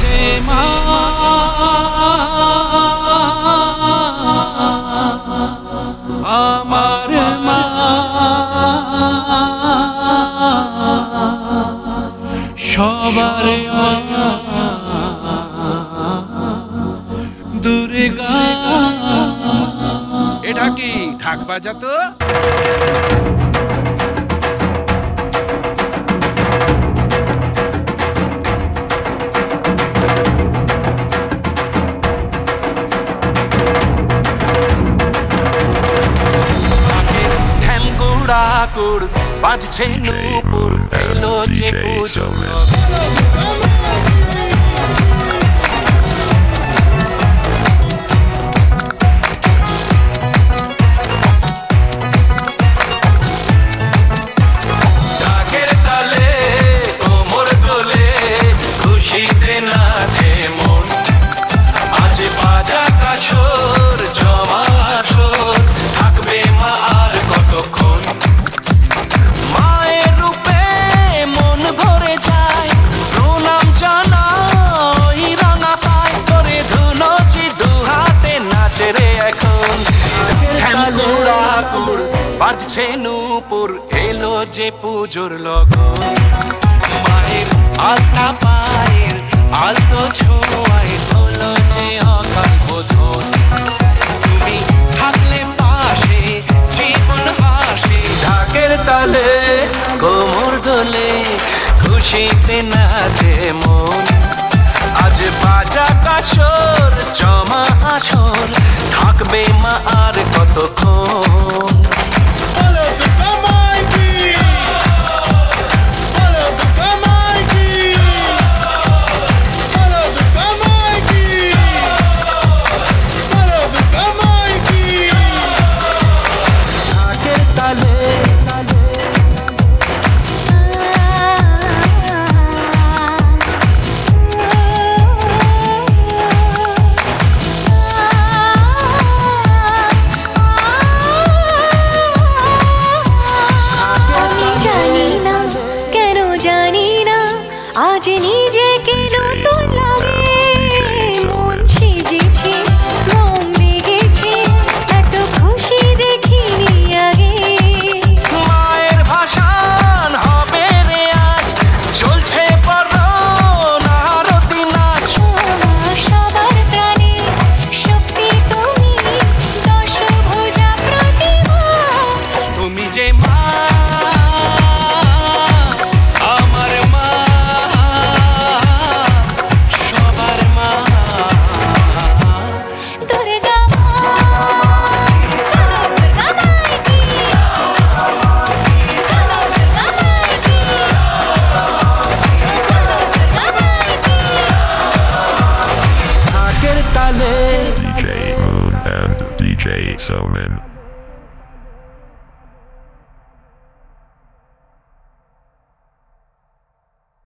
যে মা। আমার মা। সবার দুর্গা। এটা কি ঢাক বাজাতো? গুড়া গুড় বাজছে নূপুর এলো যে DJ বাজছে নূপুর, এলো যে পুজোর লগন। মায়ের আলতা পায়ের আলতো ছোঁয়ায় হলো যে অকাল বোধন। তুমি থাকলে পাশে, জীবন হাসে। ঢাকের তালে, কোমর দোলে, খুশিতে নাচে মন। আজ বাজা কাছর, জমা আসর, থাকবে মা আর কতক্ষণ? নিজেকে নতুন লাগে ঢাকের তালে DJ